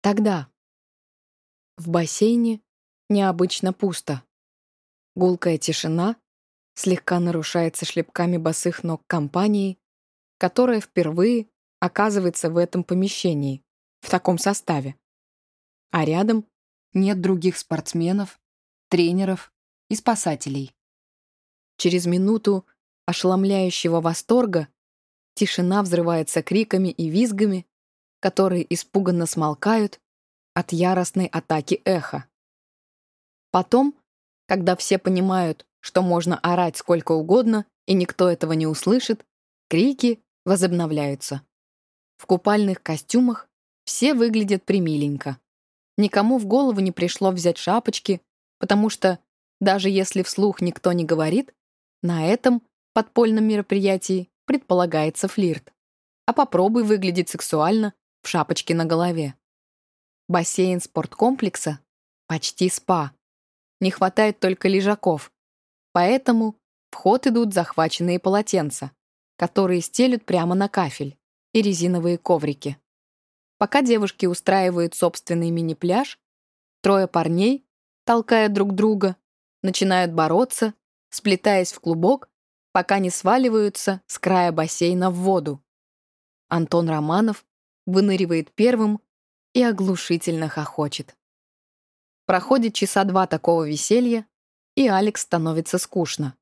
Тогда. В бассейне необычно пусто. Гулкая тишина слегка нарушается шлепками босых ног компании, которая впервые оказывается в этом помещении, в таком составе. А рядом нет других спортсменов, тренеров и спасателей. Через минуту ошеломляющего восторга тишина взрывается криками и визгами, которые испуганно смолкают от яростной атаки эха. Потом, когда все понимают, что можно орать сколько угодно, и никто этого не услышит, крики возобновляются. В купальных костюмах все выглядят примиленько. Никому в голову не пришло взять шапочки, потому что, даже если вслух никто не говорит, на этом подпольном мероприятии предполагается флирт. А попробуй выглядеть сексуально в шапочке на голове. Бассейн спорткомплекса почти спа. Не хватает только лежаков. Поэтому в ход идут захваченные полотенца, которые стелют прямо на кафель, и резиновые коврики. Пока девушки устраивают собственный мини-пляж, трое парней, толкая друг друга, начинают бороться, сплетаясь в клубок, пока не сваливаются с края бассейна в воду. Антон Романов выныривает первым и оглушительно хохочет. Проходит часа два такого веселья, и Алекс становится скучно.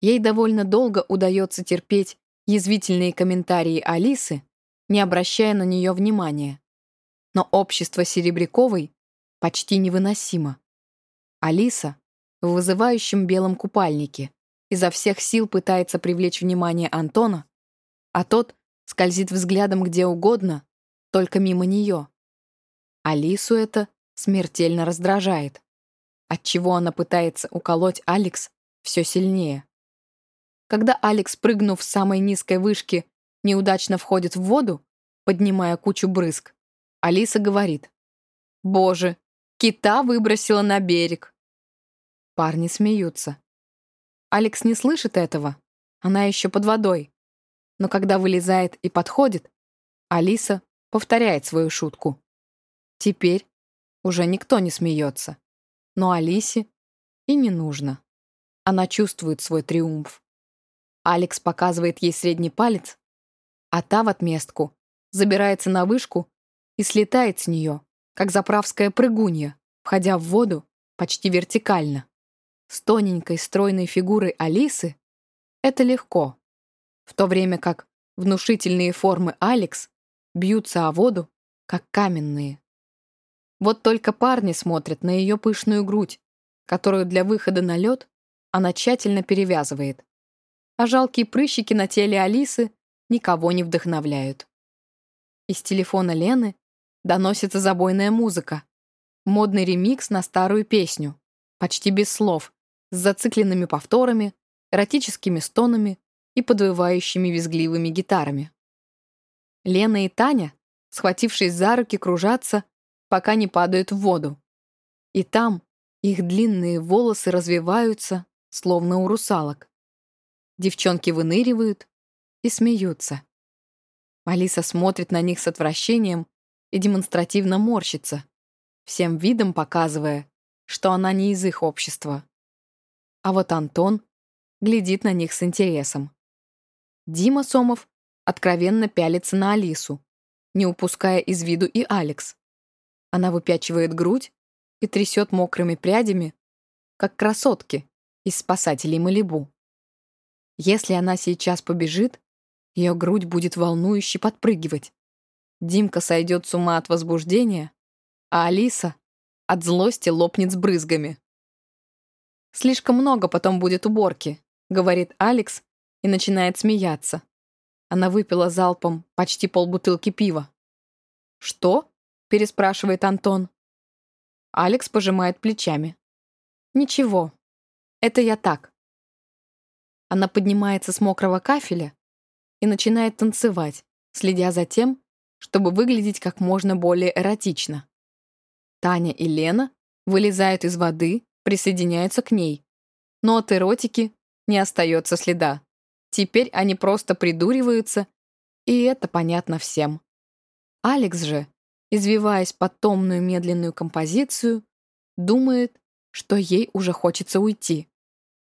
Ей довольно долго удается терпеть язвительные комментарии Алисы, не обращая на нее внимания. Но общество Серебряковой почти невыносимо. Алиса в вызывающем белом купальнике изо всех сил пытается привлечь внимание Антона, а тот скользит взглядом где угодно, только мимо нее. Алису это смертельно раздражает, отчего она пытается уколоть Алекс все сильнее. Когда Алекс, прыгнув с самой низкой вышки, неудачно входит в воду, поднимая кучу брызг, Алиса говорит «Боже, кита выбросила на берег». Парни смеются. Алекс не слышит этого, она еще под водой. Но когда вылезает и подходит, Алиса повторяет свою шутку. Теперь уже никто не смеется. Но Алисе и не нужно. Она чувствует свой триумф. Алекс показывает ей средний палец, а та в отместку забирается на вышку и слетает с нее, как заправская прыгунья, входя в воду почти вертикально. С тоненькой стройной фигурой Алисы это легко, в то время как внушительные формы Алекс бьются о воду, как каменные. Вот только парни смотрят на ее пышную грудь, которую для выхода на лед она тщательно перевязывает. А жалкие прыщики на теле Алисы никого не вдохновляют. Из телефона Лены доносится забойная музыка. Модный ремикс на старую песню, почти без слов, с зацикленными повторами, эротическими стонами и подвывающими визгливыми гитарами. Лена и Таня, схватившись за руки, кружатся, пока не падают в воду. И там их длинные волосы развиваются, словно у русалок. Девчонки выныривают и смеются. Алиса смотрит на них с отвращением и демонстративно морщится, всем видом показывая, что она не из их общества. А вот Антон глядит на них с интересом. Дима Сомов откровенно пялится на Алису, не упуская из виду и Алекс. Она выпячивает грудь и трясет мокрыми прядями, как красотки из спасателей Малибу. Если она сейчас побежит, ее грудь будет волнующе подпрыгивать. Димка сойдет с ума от возбуждения, а Алиса от злости лопнет с брызгами. «Слишком много потом будет уборки», — говорит Алекс и начинает смеяться. Она выпила залпом почти полбутылки пива. «Что?» — переспрашивает Антон. Алекс пожимает плечами. «Ничего, это я так». Она поднимается с мокрого кафеля и начинает танцевать, следя за тем, чтобы выглядеть как можно более эротично. Таня и Лена вылезают из воды, присоединяются к ней. Но от эротики не остается следа. Теперь они просто придуриваются, и это понятно всем. Алекс же извиваясь под томную медленную композицию, думает, что ей уже хочется уйти.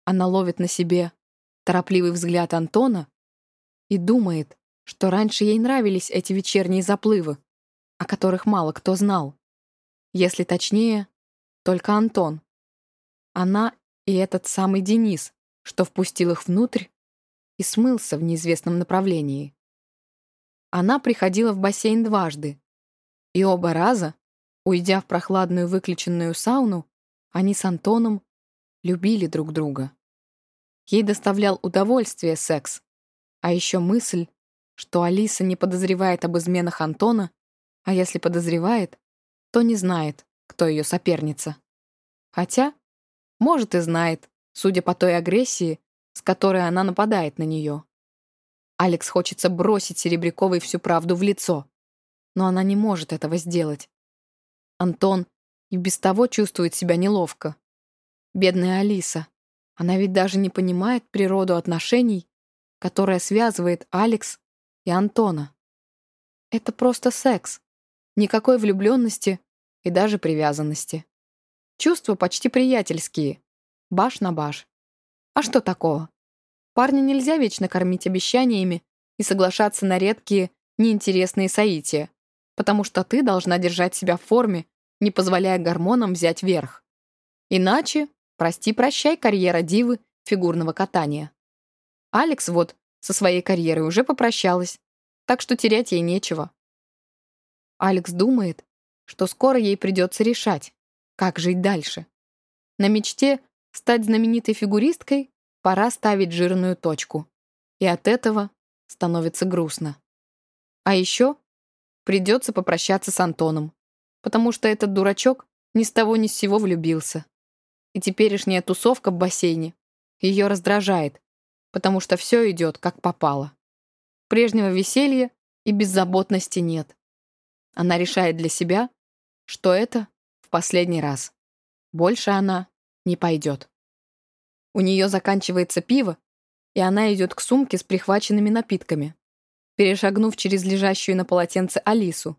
Она ловит на себе торопливый взгляд Антона и думает, что раньше ей нравились эти вечерние заплывы, о которых мало кто знал. Если точнее, только Антон. Она и этот самый Денис, что впустил их внутрь и смылся в неизвестном направлении. Она приходила в бассейн дважды, и оба раза, уйдя в прохладную выключенную сауну, они с Антоном любили друг друга. Ей доставлял удовольствие секс, а еще мысль, что Алиса не подозревает об изменах Антона, а если подозревает, то не знает, кто ее соперница. Хотя, может и знает, судя по той агрессии, с которой она нападает на нее. Алекс хочется бросить Серебряковой всю правду в лицо, но она не может этого сделать. Антон и без того чувствует себя неловко. Бедная Алиса. Она ведь даже не понимает природу отношений, которая связывает Алекс и Антона. Это просто секс. Никакой влюбленности и даже привязанности. Чувства почти приятельские. Баш на баш. А что такого? Парня нельзя вечно кормить обещаниями и соглашаться на редкие, неинтересные соития, потому что ты должна держать себя в форме, не позволяя гормонам взять верх. Иначе Прости-прощай, карьера дивы фигурного катания. Алекс вот со своей карьерой уже попрощалась, так что терять ей нечего. Алекс думает, что скоро ей придется решать, как жить дальше. На мечте стать знаменитой фигуристкой пора ставить жирную точку. И от этого становится грустно. А еще придется попрощаться с Антоном, потому что этот дурачок ни с того ни с сего влюбился. И теперешняя тусовка в бассейне ее раздражает, потому что все идет как попало. Прежнего веселья и беззаботности нет. Она решает для себя, что это в последний раз. Больше она не пойдет. У нее заканчивается пиво, и она идет к сумке с прихваченными напитками, перешагнув через лежащую на полотенце Алису.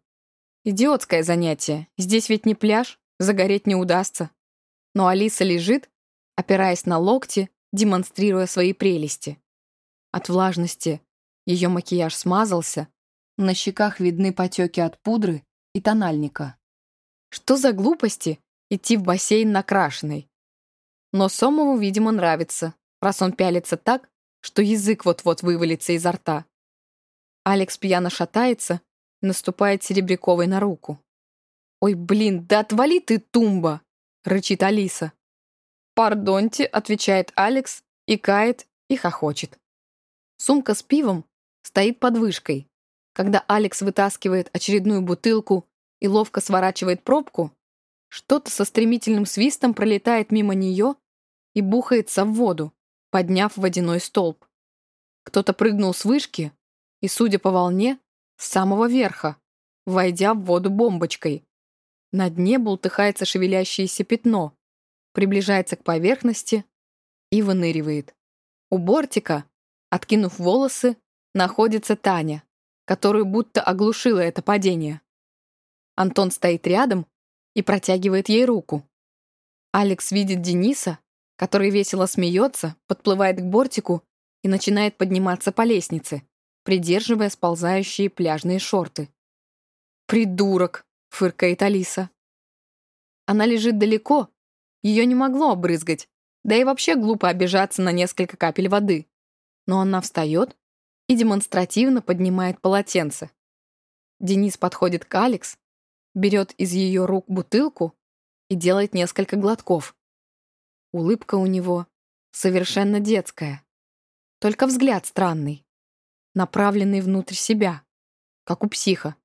Идиотское занятие. Здесь ведь не пляж, загореть не удастся но Алиса лежит, опираясь на локти, демонстрируя свои прелести. От влажности ее макияж смазался, на щеках видны потеки от пудры и тональника. Что за глупости идти в бассейн накрашенной? Но Сомову, видимо, нравится, раз он пялится так, что язык вот-вот вывалится изо рта. Алекс пьяно шатается, наступает Серебряковой на руку. «Ой, блин, да отвали ты, тумба!» — рычит Алиса. «Пардоньте», — отвечает Алекс, и кает, и хохочет. Сумка с пивом стоит под вышкой. Когда Алекс вытаскивает очередную бутылку и ловко сворачивает пробку, что-то со стремительным свистом пролетает мимо нее и бухается в воду, подняв водяной столб. Кто-то прыгнул с вышки и, судя по волне, с самого верха, войдя в воду бомбочкой. На дне бултыхается шевелящееся пятно, приближается к поверхности и выныривает. У бортика, откинув волосы, находится Таня, которую будто оглушило это падение. Антон стоит рядом и протягивает ей руку. Алекс видит Дениса, который весело смеется, подплывает к бортику и начинает подниматься по лестнице, придерживая сползающие пляжные шорты. «Придурок!» фыркает Алиса. Она лежит далеко, ее не могло обрызгать, да и вообще глупо обижаться на несколько капель воды. Но она встает и демонстративно поднимает полотенце. Денис подходит к Алекс, берет из ее рук бутылку и делает несколько глотков. Улыбка у него совершенно детская. Только взгляд странный, направленный внутрь себя, как у психа.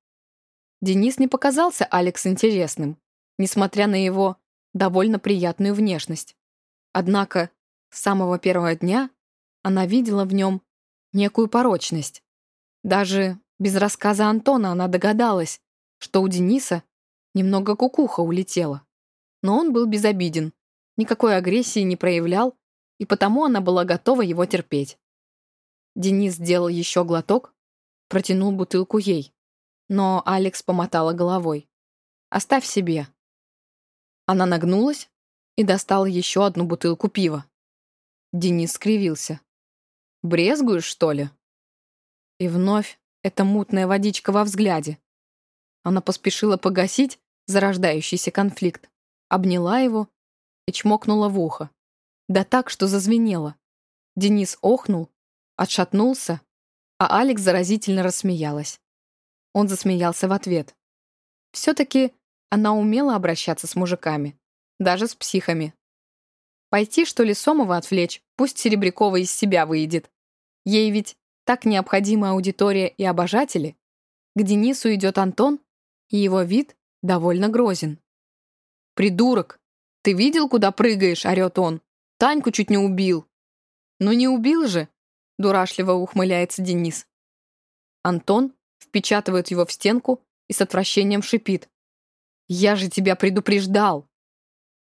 Денис не показался Алекс интересным, несмотря на его довольно приятную внешность. Однако с самого первого дня она видела в нем некую порочность. Даже без рассказа Антона она догадалась, что у Дениса немного кукуха улетела. Но он был безобиден, никакой агрессии не проявлял, и потому она была готова его терпеть. Денис сделал еще глоток, протянул бутылку ей. Но Алекс помотала головой. «Оставь себе». Она нагнулась и достала еще одну бутылку пива. Денис скривился. «Брезгуешь, что ли?» И вновь эта мутная водичка во взгляде. Она поспешила погасить зарождающийся конфликт, обняла его и чмокнула в ухо. Да так, что зазвенело. Денис охнул, отшатнулся, а Алекс заразительно рассмеялась. Он засмеялся в ответ. Все-таки она умела обращаться с мужиками, даже с психами. Пойти, что ли, Сомова отвлечь, пусть Серебрякова из себя выйдет. Ей ведь так необходима аудитория и обожатели. К Денису идет Антон, и его вид довольно грозен. «Придурок! Ты видел, куда прыгаешь?» — орёт он. «Таньку чуть не убил». «Ну не убил же!» — дурашливо ухмыляется Денис. Антон впечатывает его в стенку и с отвращением шипит. «Я же тебя предупреждал!»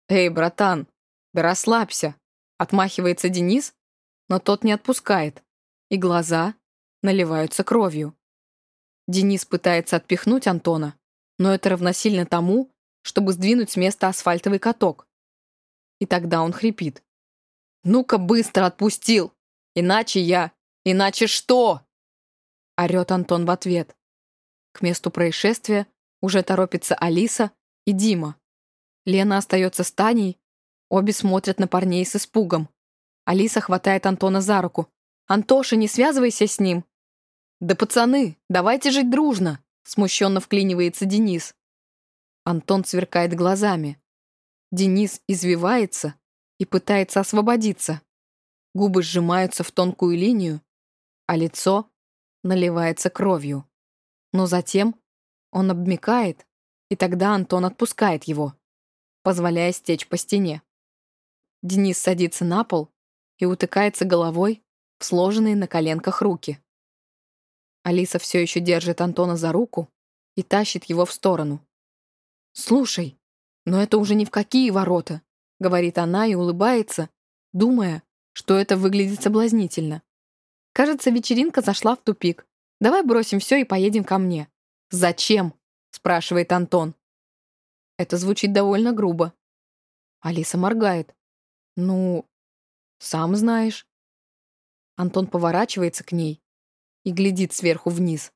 «Эй, братан, да расслабься!» — отмахивается Денис, но тот не отпускает и глаза наливаются кровью. Денис пытается отпихнуть Антона, но это равносильно тому, чтобы сдвинуть с места асфальтовый каток. И тогда он хрипит. «Ну-ка быстро отпустил! Иначе я... Иначе что?» Орет Антон в ответ. К месту происшествия уже торопится Алиса и Дима. Лена остается с Таней, обе смотрят на парней с испугом. Алиса хватает Антона за руку. «Антоша, не связывайся с ним!» «Да пацаны, давайте жить дружно!» Смущенно вклинивается Денис. Антон сверкает глазами. Денис извивается и пытается освободиться. Губы сжимаются в тонкую линию, а лицо наливается кровью. Но затем он обмикает, и тогда Антон отпускает его, позволяя стечь по стене. Денис садится на пол и утыкается головой в сложенные на коленках руки. Алиса все еще держит Антона за руку и тащит его в сторону. «Слушай, но это уже ни в какие ворота», — говорит она и улыбается, думая, что это выглядит соблазнительно. «Кажется, вечеринка зашла в тупик. Давай бросим все и поедем ко мне». «Зачем?» — спрашивает Антон. Это звучит довольно грубо. Алиса моргает. «Ну, сам знаешь». Антон поворачивается к ней и глядит сверху вниз.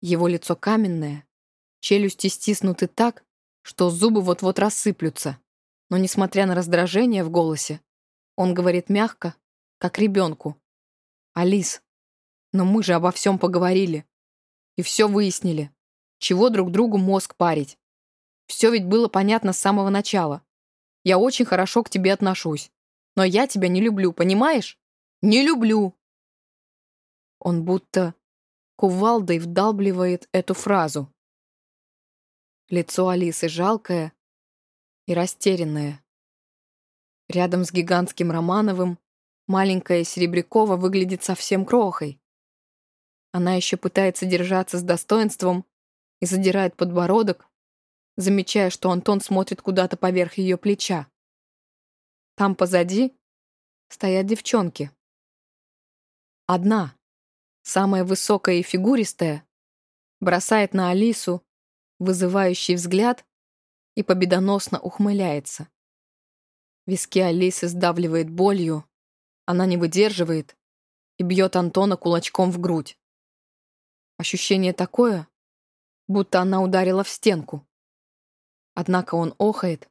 Его лицо каменное, челюсти стиснуты так, что зубы вот-вот рассыплются. Но, несмотря на раздражение в голосе, он говорит мягко, как ребенку. «Алис, но мы же обо всем поговорили. И все выяснили. Чего друг другу мозг парить? Все ведь было понятно с самого начала. Я очень хорошо к тебе отношусь. Но я тебя не люблю, понимаешь? Не люблю!» Он будто кувалдой вдалбливает эту фразу. Лицо Алисы жалкое и растерянное. Рядом с гигантским Романовым маленькая Серебрякова выглядит совсем крохой. Она еще пытается держаться с достоинством и задирает подбородок, замечая, что Антон смотрит куда-то поверх ее плеча. Там позади стоят девчонки. Одна, самая высокая и фигуристая, бросает на Алису вызывающий взгляд и победоносно ухмыляется. Виски Алисы сдавливает болью, она не выдерживает и бьет Антона кулачком в грудь. Ощущение такое, будто она ударила в стенку. Однако он охает,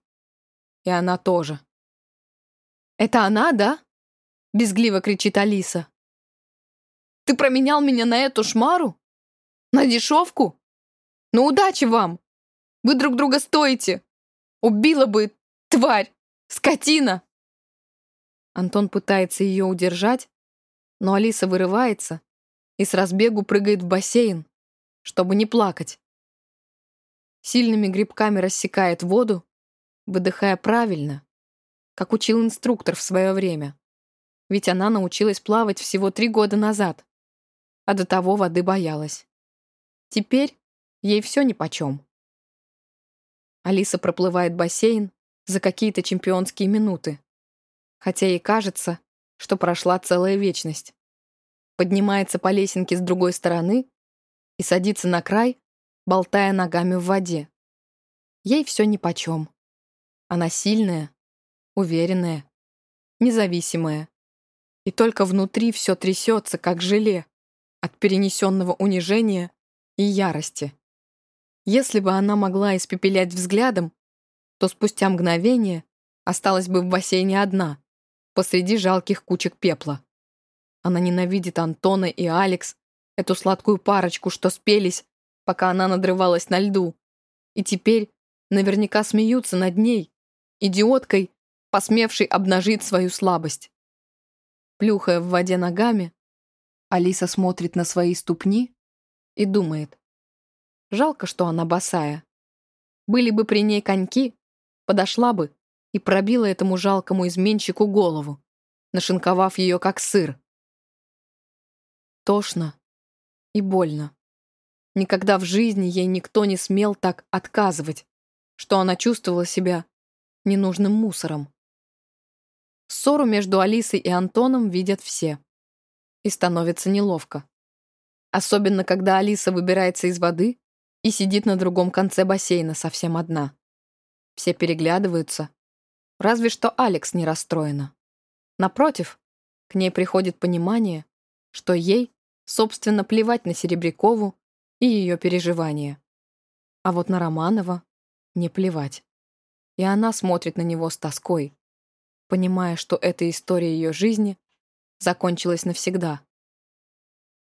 и она тоже. «Это она, да?» — безгливо кричит Алиса. Ты променял меня на эту шмару? На дешевку? Ну, удачи вам! Вы друг друга стоите! Убила бы, тварь! Скотина!» Антон пытается ее удержать, но Алиса вырывается и с разбегу прыгает в бассейн, чтобы не плакать. Сильными грибками рассекает воду, выдыхая правильно, как учил инструктор в свое время. Ведь она научилась плавать всего три года назад а до того воды боялась. Теперь ей все нипочем. Алиса проплывает бассейн за какие-то чемпионские минуты, хотя ей кажется, что прошла целая вечность. Поднимается по лесенке с другой стороны и садится на край, болтая ногами в воде. Ей все нипочем. Она сильная, уверенная, независимая. И только внутри все трясется, как желе, от перенесенного унижения и ярости. Если бы она могла испепелять взглядом, то спустя мгновение осталась бы в бассейне одна, посреди жалких кучек пепла. Она ненавидит Антона и Алекс, эту сладкую парочку, что спелись, пока она надрывалась на льду. И теперь наверняка смеются над ней, идиоткой, посмевшей обнажить свою слабость. Плюхая в воде ногами, Алиса смотрит на свои ступни и думает. Жалко, что она босая. Были бы при ней коньки, подошла бы и пробила этому жалкому изменщику голову, нашинковав ее как сыр. Тошно и больно. Никогда в жизни ей никто не смел так отказывать, что она чувствовала себя ненужным мусором. Ссору между Алисой и Антоном видят все. И становится неловко. Особенно, когда Алиса выбирается из воды и сидит на другом конце бассейна совсем одна. Все переглядываются. Разве что Алекс не расстроена. Напротив, к ней приходит понимание, что ей, собственно, плевать на Серебрякову и ее переживания. А вот на Романова не плевать. И она смотрит на него с тоской, понимая, что эта история ее жизни закончилась навсегда.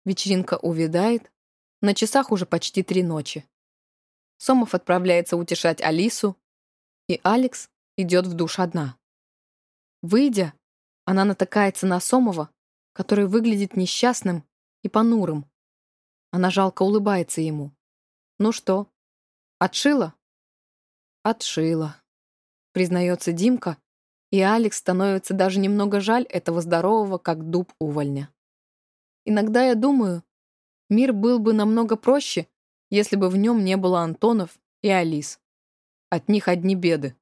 Вечеринка увядает, на часах уже почти три ночи. Сомов отправляется утешать Алису, и Алекс идет в душ одна. Выйдя, она натыкается на Сомова, который выглядит несчастным и понурым. Она жалко улыбается ему. «Ну что, отшила?» «Отшила», — признается Димка, и Алекс становится даже немного жаль этого здорового, как дуб увольня. Иногда я думаю, мир был бы намного проще, если бы в нем не было Антонов и Алис. От них одни беды.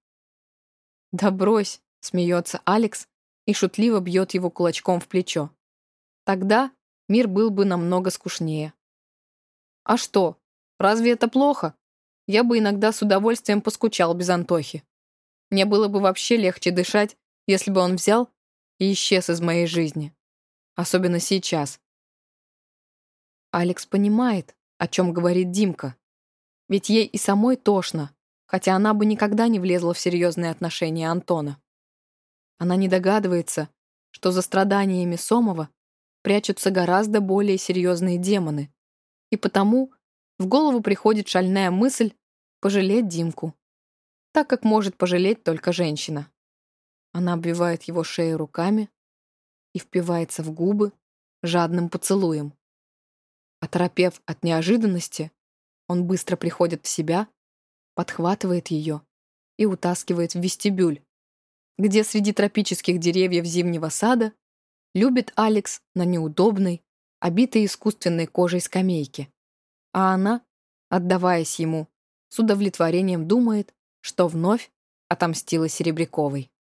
«Да брось», — смеется Алекс и шутливо бьет его кулачком в плечо. «Тогда мир был бы намного скучнее». «А что, разве это плохо?» я бы иногда с удовольствием поскучал без Антохи. Мне было бы вообще легче дышать, если бы он взял и исчез из моей жизни. Особенно сейчас. Алекс понимает, о чем говорит Димка. Ведь ей и самой тошно, хотя она бы никогда не влезла в серьезные отношения Антона. Она не догадывается, что за страданиями Сомова прячутся гораздо более серьезные демоны, и потому в голову приходит шальная мысль пожалеть Димку, так как может пожалеть только женщина. Она обвивает его шею руками и впивается в губы жадным поцелуем. Оторопев от неожиданности, он быстро приходит в себя, подхватывает ее и утаскивает в вестибюль, где среди тропических деревьев зимнего сада любит Алекс на неудобной, обитой искусственной кожей скамейке а она, отдаваясь ему, с удовлетворением думает, что вновь отомстила Серебряковой.